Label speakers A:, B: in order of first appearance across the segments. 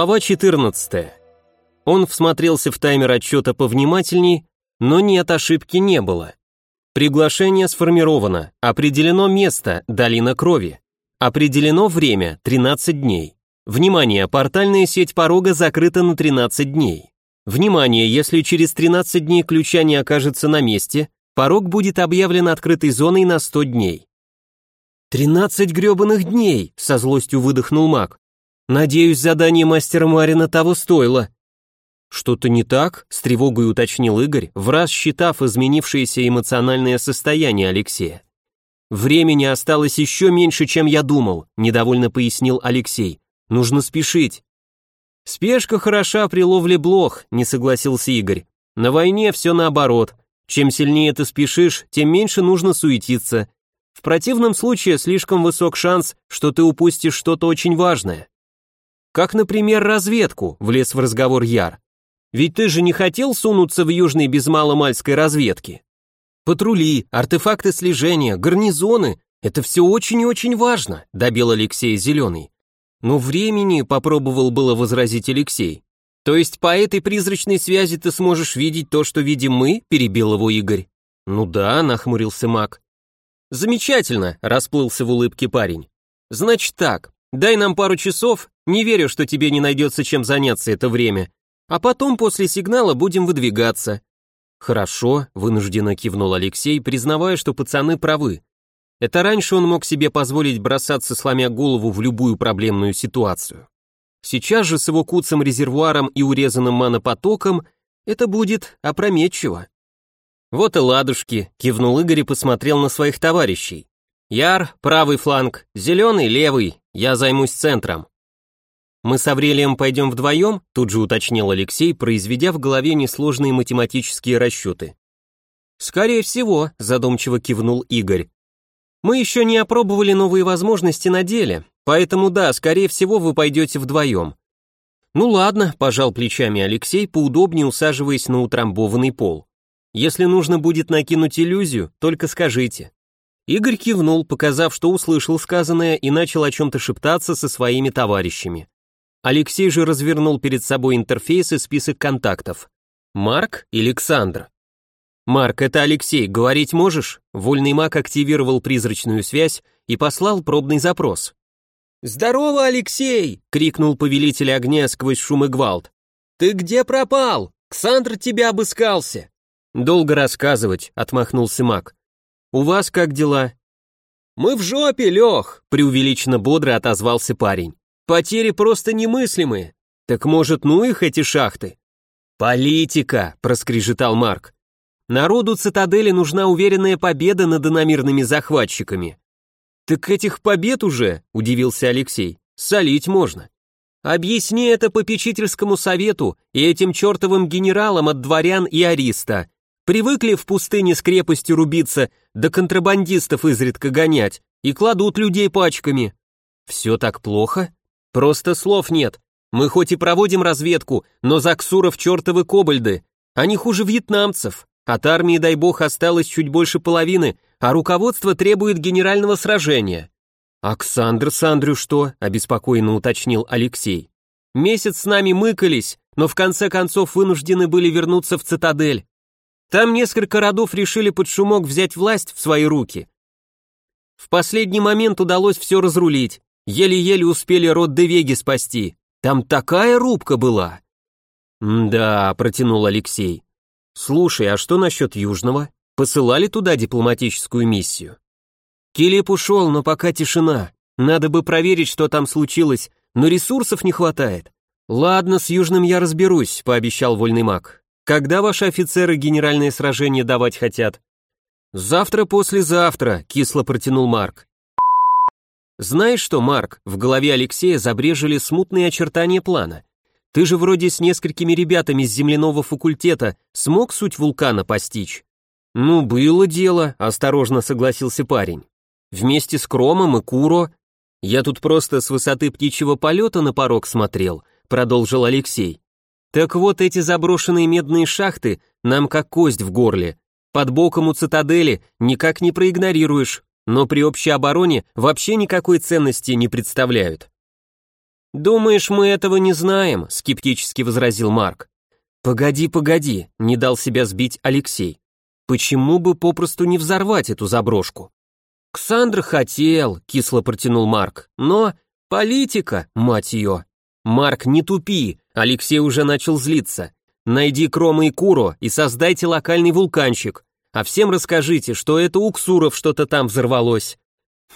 A: Глава 14. Он всмотрелся в таймер отчета повнимательней, но нет, ошибки не было. Приглашение сформировано, определено место, долина крови. Определено время, 13 дней. Внимание, портальная сеть порога закрыта на 13 дней. Внимание, если через 13 дней ключа не окажется на месте, порог будет объявлен открытой зоной на 100 дней. «Тринадцать гребаных дней!» — со злостью выдохнул маг. Надеюсь, задание мастера Марина того стоило. Что-то не так? С тревогой уточнил Игорь, в раз считав изменившееся эмоциональное состояние Алексея. Времени осталось еще меньше, чем я думал, недовольно пояснил Алексей. Нужно спешить. Спешка хороша при ловле блох, не согласился Игорь. На войне все наоборот. Чем сильнее ты спешишь, тем меньше нужно суетиться. В противном случае слишком высок шанс, что ты упустишь что-то очень важное. Как, например, разведку, влез в разговор Яр. Ведь ты же не хотел сунуться в южной без маломальской разведки. Патрули, артефакты слежения, гарнизоны — это все очень и очень важно, добил Алексей Зеленый. Но времени, попробовал было возразить Алексей. То есть по этой призрачной связи ты сможешь видеть то, что видим мы, перебил его Игорь. Ну да, нахмурился маг. Замечательно, расплылся в улыбке парень. Значит так, дай нам пару часов, не верю, что тебе не найдется чем заняться это время. А потом после сигнала будем выдвигаться. Хорошо, вынужденно кивнул Алексей, признавая, что пацаны правы. Это раньше он мог себе позволить бросаться, сломя голову в любую проблемную ситуацию. Сейчас же с его куцым резервуаром и урезанным манопотоком это будет опрометчиво. Вот и ладушки, кивнул Игорь и посмотрел на своих товарищей. Яр, правый фланг, зеленый, левый, я займусь центром. «Мы с Аврелием пойдем вдвоем?» тут же уточнил Алексей, произведя в голове несложные математические расчеты. «Скорее всего», задумчиво кивнул Игорь. «Мы еще не опробовали новые возможности на деле, поэтому да, скорее всего, вы пойдете вдвоем». «Ну ладно», пожал плечами Алексей, поудобнее усаживаясь на утрамбованный пол. «Если нужно будет накинуть иллюзию, только скажите». Игорь кивнул, показав, что услышал сказанное, и начал о чем-то шептаться со своими товарищами. Алексей же развернул перед собой интерфейс и список контактов. Марк и Александр. «Марк, это Алексей, говорить можешь?» Вольный маг активировал призрачную связь и послал пробный запрос. «Здорово, Алексей!» — крикнул повелитель огня сквозь шум и гвалт. «Ты где пропал? Ксандр тебя обыскался!» «Долго рассказывать», — отмахнулся маг. «У вас как дела?» «Мы в жопе, Лех!» — преувеличенно бодро отозвался парень. Потери просто немыслимые. Так может, ну их эти шахты? Политика, проскрежетал Марк. Народу цитадели нужна уверенная победа над иномирными захватчиками. Так этих побед уже, удивился Алексей. Солить можно. Объясни это попечительскому совету и этим чертовым генералам от дворян и ариста. Привыкли в пустыне с крепостью рубиться, да контрабандистов изредка гонять, и кладут людей пачками. Все так плохо? Просто слов нет. Мы хоть и проводим разведку, но Заксуров чертовы кобальды. Они хуже вьетнамцев. От армии, дай бог, осталось чуть больше половины, а руководство требует генерального сражения. «Оксандр Сандрю что?» – обеспокоенно уточнил Алексей. «Месяц с нами мыкались, но в конце концов вынуждены были вернуться в цитадель. Там несколько родов решили под шумок взять власть в свои руки. В последний момент удалось все разрулить. Еле-еле успели род Девеги спасти. Там такая рубка была. «Да», — протянул Алексей. «Слушай, а что насчет Южного? Посылали туда дипломатическую миссию?» Килип ушел, но пока тишина. Надо бы проверить, что там случилось, но ресурсов не хватает. Ладно, с Южным я разберусь, пообещал вольный маг. Когда ваши офицеры генеральное сражение давать хотят? Завтра-послезавтра, кисло протянул Марк. Знаешь что, Марк, в голове Алексея забрежили смутные очертания плана. Ты же вроде с несколькими ребятами с земляного факультета смог суть вулкана постичь? Ну, было дело, осторожно согласился парень. Вместе с Кромом и Куро. Я тут просто с высоты птичьего полета на порог смотрел, продолжил Алексей. Так вот эти заброшенные медные шахты нам как кость в горле. Под боком у цитадели никак не проигнорируешь но при общей обороне вообще никакой ценности не представляют. «Думаешь, мы этого не знаем?» — скептически возразил Марк. «Погоди, погоди», — не дал себя сбить Алексей. «Почему бы попросту не взорвать эту заброшку?» «Ксандр хотел», — кисло протянул Марк, «но политика, мать ее». «Марк, не тупи», — Алексей уже начал злиться. «Найди Крома и Куро и создайте локальный вулканчик, а всем расскажите, что это у Ксуров что-то там взорвалось».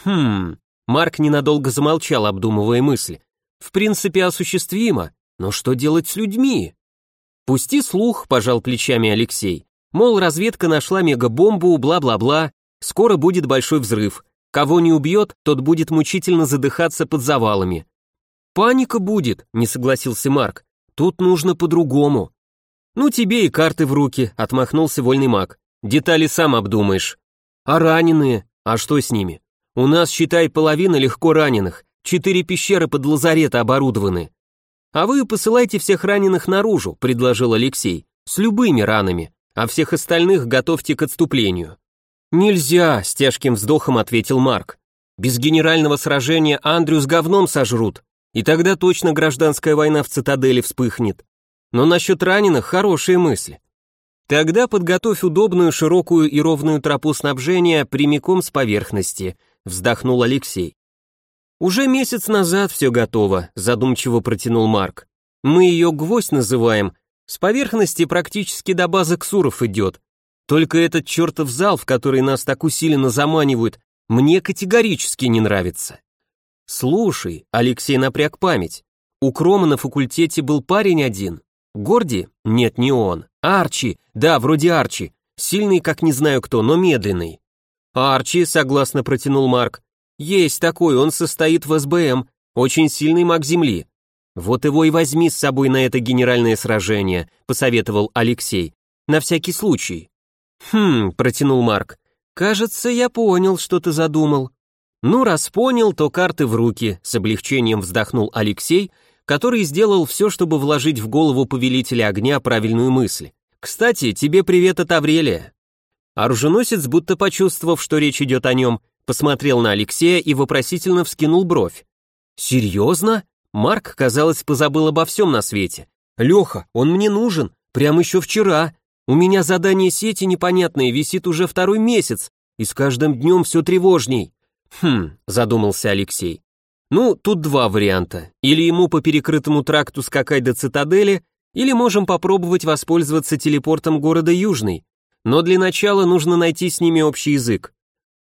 A: «Хм...» Марк ненадолго замолчал, обдумывая мысли. «В принципе, осуществимо, но что делать с людьми?» «Пусти слух», — пожал плечами Алексей. «Мол, разведка нашла мегабомбу, бла-бла-бла, скоро будет большой взрыв. Кого не убьет, тот будет мучительно задыхаться под завалами». «Паника будет», — не согласился Марк. «Тут нужно по-другому». «Ну тебе и карты в руки», — отмахнулся вольный маг. «Детали сам обдумаешь». «А раненые? А что с ними? У нас, считай, половина легко раненых. Четыре пещеры под лазарета оборудованы. «А вы посылайте всех раненых наружу», — предложил Алексей, «с любыми ранами, а всех остальных готовьте к отступлению». «Нельзя», — с тяжким вздохом ответил Марк. «Без генерального сражения Андрю с говном сожрут, и тогда точно гражданская война в цитадели вспыхнет. Но насчет раненых хорошие мысли. Тогда подготовь удобную, широкую и ровную тропу снабжения прямиком с поверхности», — вздохнул Алексей. «Уже месяц назад все готово», — задумчиво протянул Марк. «Мы ее гвоздь называем. С поверхности практически до базы Ксуров идет. Только этот чертов зал, в который нас так усиленно заманивают, мне категорически не нравится». «Слушай», — Алексей напряг память, «у Крома на факультете был парень один. Горди? Нет, не он. Арчи, да, вроде Арчи. Сильный, как не знаю кто, но медленный». «Арчи», — согласно протянул Марк, «Есть такой, он состоит в СБМ, очень сильный маг Земли». «Вот его и возьми с собой на это генеральное сражение», — посоветовал Алексей. «На всякий случай». «Хм», — протянул Марк. «Кажется, я понял, что ты задумал». «Ну, раз понял, то карты в руки», — с облегчением вздохнул Алексей, который сделал все, чтобы вложить в голову повелителя огня правильную мысль. «Кстати, тебе привет от Аврелия». Оруженосец, будто почувствовав, что речь идет о нем, посмотрел на Алексея и вопросительно вскинул бровь. «Серьезно?» Марк, казалось, позабыл обо всем на свете. «Леха, он мне нужен, прямо еще вчера. У меня задание сети непонятное висит уже второй месяц, и с каждым днем все тревожней». «Хм», задумался Алексей. «Ну, тут два варианта. Или ему по перекрытому тракту скакать до цитадели, или можем попробовать воспользоваться телепортом города Южный. Но для начала нужно найти с ними общий язык.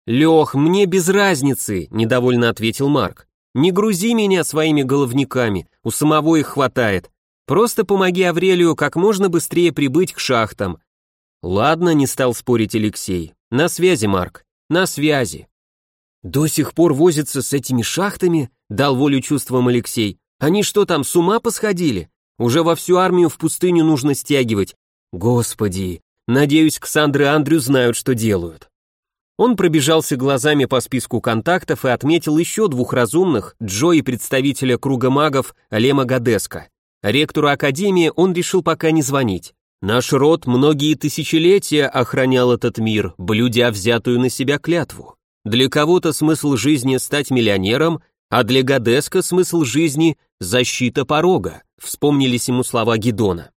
A: «Лех, мне без разницы», — недовольно ответил Марк. «Не грузи меня своими головниками, у самого их хватает. Просто помоги Аврелию как можно быстрее прибыть к шахтам». «Ладно», — не стал спорить Алексей. «На связи, Марк, на связи». «До сих пор возятся с этими шахтами?» — дал волю чувствам Алексей. «Они что там, с ума посходили? Уже во всю армию в пустыню нужно стягивать. Господи, надеюсь, Ксандр и Андрю знают, что делают». Он пробежался глазами по списку контактов и отметил еще двух разумных, Джо и представителя круга магов Лема Гадеска. Ректору Академии он решил пока не звонить. Наш род многие тысячелетия охранял этот мир, блюдя взятую на себя клятву. Для кого-то смысл жизни стать миллионером, а для Гадеска смысл жизни – защита порога, вспомнились ему слова Гидона.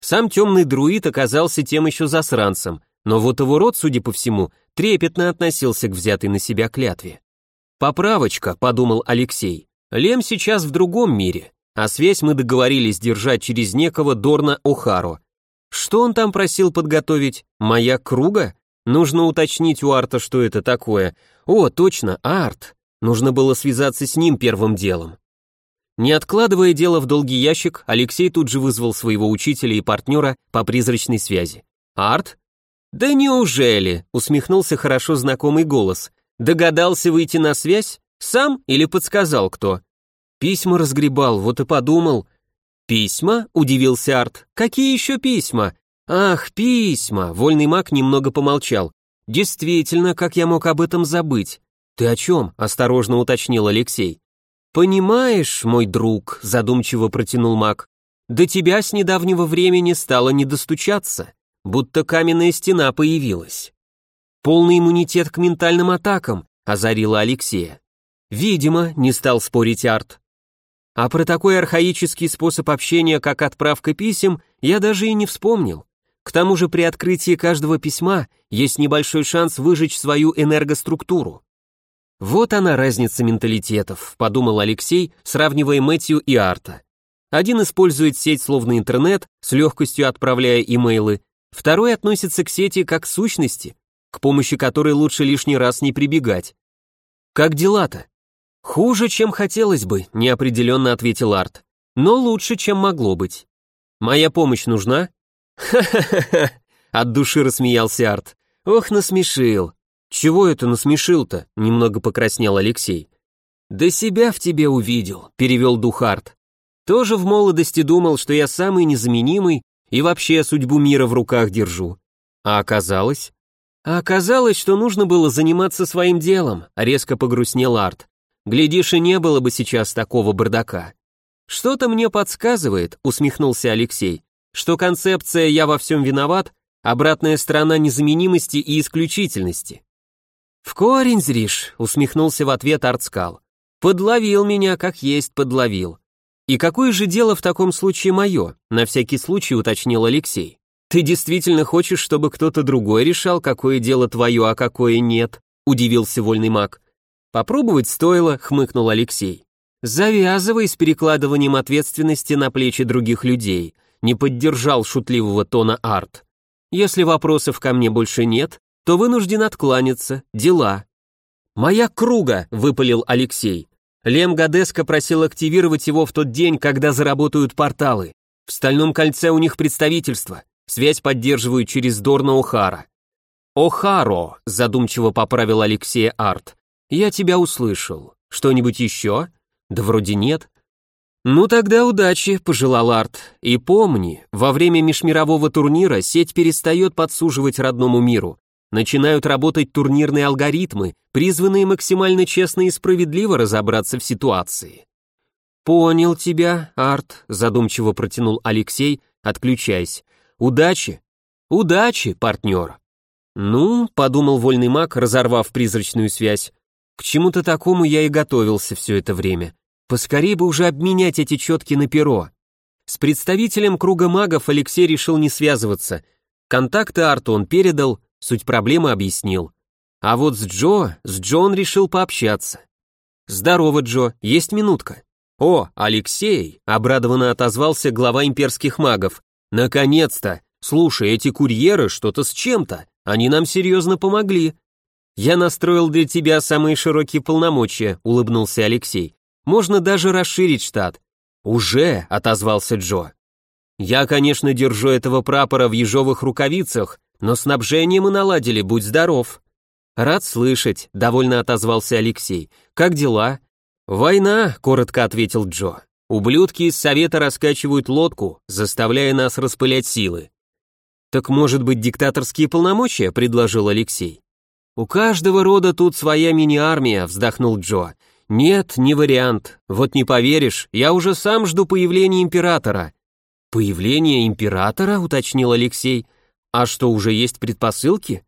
A: Сам темный друид оказался тем еще засранцем, но вот его род, судя по всему, трепетно относился к взятой на себя клятве. «Поправочка», — подумал Алексей, — «Лем сейчас в другом мире, а связь мы договорились держать через некого Дорна Охаро. Что он там просил подготовить? Моя круга? Нужно уточнить у Арта, что это такое. О, точно, Арт. Нужно было связаться с ним первым делом. Не откладывая дело в долгий ящик, Алексей тут же вызвал своего учителя и партнера по призрачной связи. «Арт, «Да неужели?» — усмехнулся хорошо знакомый голос. «Догадался выйти на связь? Сам или подсказал кто?» «Письма разгребал, вот и подумал». «Письма?» — удивился Арт. «Какие еще письма?» «Ах, письма!» — вольный маг немного помолчал. «Действительно, как я мог об этом забыть?» «Ты о чем?» — осторожно уточнил Алексей. «Понимаешь, мой друг», — задумчиво протянул маг, «до тебя с недавнего времени стало не достучаться будто каменная стена появилась. Полный иммунитет к ментальным атакам, озарила Алексея. Видимо, не стал спорить Арт. А про такой архаический способ общения, как отправка писем, я даже и не вспомнил. К тому же при открытии каждого письма есть небольшой шанс выжечь свою энергоструктуру. Вот она разница менталитетов, подумал Алексей, сравнивая Мэтью и Арта. Один использует сеть словно интернет, с легкостью отправляя имейлы, второй относится к сети как к сущности, к помощи которой лучше лишний раз не прибегать. Как дела-то? Хуже, чем хотелось бы, неопределенно ответил Арт. Но лучше, чем могло быть. Моя помощь нужна? Ха-ха-ха, от души рассмеялся Арт. Ох, насмешил. Чего это насмешил-то? Немного покраснел Алексей. Да себя в тебе увидел, перевел дух Арт. Тоже в молодости думал, что я самый незаменимый и вообще судьбу мира в руках держу. А оказалось? А оказалось, что нужно было заниматься своим делом, резко погрустнел Арт. Глядишь, и не было бы сейчас такого бардака. Что-то мне подсказывает, усмехнулся Алексей, что концепция «я во всем виноват» — обратная сторона незаменимости и исключительности. «В корень зришь», — усмехнулся в ответ Артскал. «Подловил меня, как есть подловил». «И какое же дело в таком случае мое?» — на всякий случай уточнил Алексей. «Ты действительно хочешь, чтобы кто-то другой решал, какое дело твое, а какое нет?» — удивился вольный маг. «Попробовать стоило», — хмыкнул Алексей. «Завязывай с перекладыванием ответственности на плечи других людей», — не поддержал шутливого тона Арт. «Если вопросов ко мне больше нет, то вынужден откланяться, дела». «Моя круга», — выпалил Алексей. Лем Гадеско просил активировать его в тот день, когда заработают порталы. В Стальном кольце у них представительство. Связь поддерживают через Дорна Охара. «Охаро», — задумчиво поправил Алексей Арт. «Я тебя услышал. Что-нибудь еще?» «Да вроде нет». «Ну тогда удачи», — пожелал Арт. «И помни, во время межмирового турнира сеть перестает подсуживать родному миру. Начинают работать турнирные алгоритмы, призванные максимально честно и справедливо разобраться в ситуации». «Понял тебя, Арт», — задумчиво протянул Алексей, отключаясь. «Удачи». «Удачи, партнер». «Ну», — подумал вольный маг, разорвав призрачную связь, к чему-то такому я и готовился все это время. Поскорее бы уже обменять эти четки на перо. С представителем круга магов Алексей решил не связываться. Контакты Арту он передал, суть проблемы объяснил. А вот с Джо, с Джо он решил пообщаться. «Здорово, Джо, есть минутка?» «О, Алексей!» — обрадованно отозвался глава имперских магов. «Наконец-то! Слушай, эти курьеры что-то с чем-то. Они нам серьезно помогли. «Я настроил для тебя самые широкие полномочия», — улыбнулся Алексей. «Можно даже расширить штат». «Уже», — отозвался Джо. «Я, конечно, держу этого прапора в ежовых рукавицах, но снабжение мы наладили, будь здоров». «Рад слышать», — довольно отозвался Алексей. «Как дела?» «Война», — коротко ответил Джо. «Ублюдки из Совета раскачивают лодку, заставляя нас распылять силы». «Так, может быть, диктаторские полномочия?» — предложил Алексей. «У каждого рода тут своя мини-армия», — вздохнул Джо. «Нет, не вариант. Вот не поверишь, я уже сам жду появления императора». «Появление императора?» — уточнил Алексей. «А что, уже есть предпосылки?»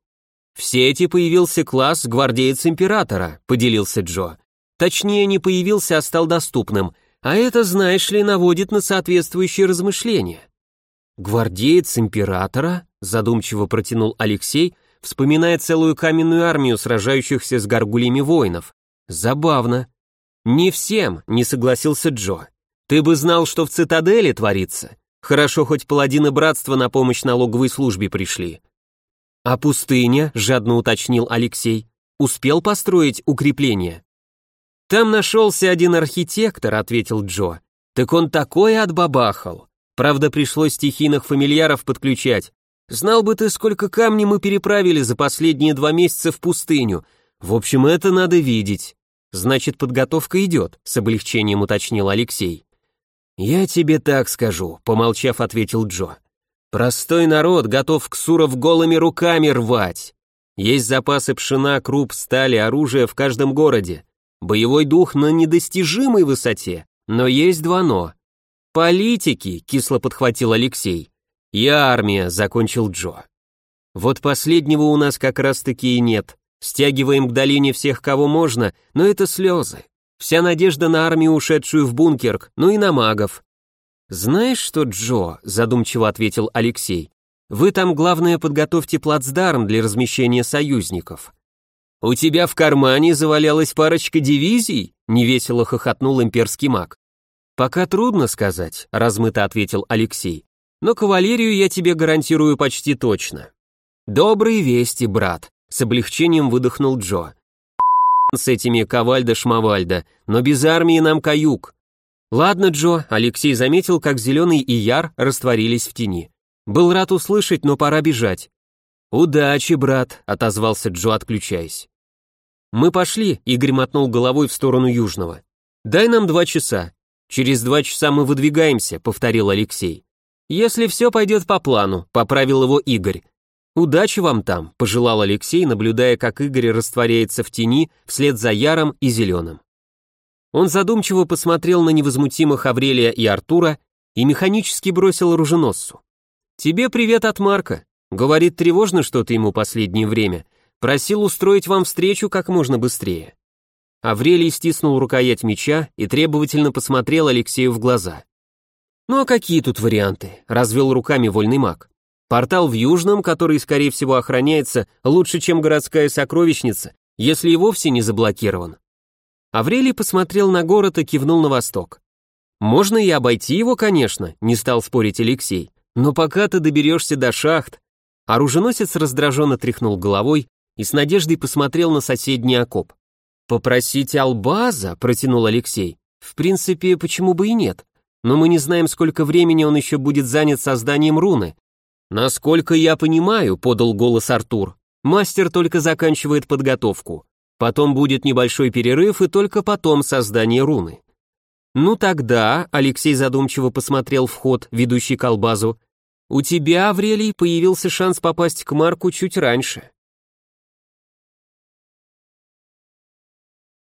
A: «В сети появился класс гвардеец императора», — поделился Джо. «Точнее, не появился, а стал доступным. А это, знаешь ли, наводит на соответствующие размышления». «Гвардеец императора?» — задумчиво протянул Алексей, вспоминая целую каменную армию сражающихся с горгулями воинов. Забавно. Не всем, не согласился Джо. Ты бы знал, что в цитадели творится. Хорошо, хоть паладины братства на помощь налоговой службе пришли. А пустыня, жадно уточнил Алексей, успел построить укрепление. Там нашелся один архитектор, ответил Джо. Так он такое отбабахал. Правда, пришлось стихийных фамильяров подключать, Знал бы ты, сколько камней мы переправили за последние два месяца в пустыню. В общем, это надо видеть. Значит, подготовка идет, с облегчением уточнил Алексей. Я тебе так скажу, помолчав, ответил Джо. Простой народ готов к Суров голыми руками рвать. Есть запасы пшена, круп, стали, оружия в каждом городе. Боевой дух на недостижимой высоте, но есть два «но». «Политики», — кисло подхватил Алексей. «И армия», — закончил Джо. «Вот последнего у нас как раз-таки и нет. Стягиваем к долине всех, кого можно, но это слезы. Вся надежда на армию, ушедшую в бункер, ну и на магов. Знаешь что, Джо, задумчиво ответил Алексей, вы там, главное, подготовьте плацдарм для размещения союзников. У тебя в кармане завалялась парочка дивизий? Невесело хохотнул имперский маг. Пока трудно сказать, размыто ответил Алексей. Но кавалерию я тебе гарантирую почти точно. Добрые вести, брат, с облегчением выдохнул Джо. С этими Ковальда-Шмавальда, но без армии нам каюк. Ладно, Джо, Алексей заметил, как Зеленый и Яр растворились в тени. Был рад услышать, но пора бежать. Удачи, брат, отозвался Джо, отключаясь. Мы пошли, Игорь мотнул головой в сторону Южного. Дай нам два часа. Через два часа мы выдвигаемся, повторил Алексей. Если все пойдет по плану, поправил его Игорь. «Удачи вам там», – пожелал Алексей, наблюдая, как Игорь растворяется в тени вслед за Яром и Зеленым. Он задумчиво посмотрел на невозмутимых Аврелия и Артура и механически бросил оруженосцу. «Тебе привет от Марка. Говорит, тревожно что-то ему последнее время. Просил устроить вам встречу как можно быстрее». Аврелий стиснул рукоять меча и требовательно посмотрел Алексею в глаза. «Ну а какие тут варианты?» – развел руками вольный маг. Портал в Южном, который, скорее всего, охраняется лучше, чем городская сокровищница, если и вовсе не заблокирован. Аврелий посмотрел на город и кивнул на восток. Можно и обойти его, конечно, не стал спорить Алексей. Но пока ты доберешься до шахт... Оруженосец раздраженно тряхнул головой и с надеждой посмотрел на соседний окоп. «Попросить Албаза?» – протянул Алексей. «В принципе, почему бы и нет? Но мы не знаем, сколько времени он еще будет занят созданием руны, «Насколько я понимаю», — подал голос Артур, «мастер только заканчивает подготовку. Потом будет небольшой перерыв и только потом создание руны». «Ну тогда», — Алексей задумчиво посмотрел в ход, ведущий к Албазу, «у тебя, Аврелий, появился шанс попасть к Марку чуть раньше».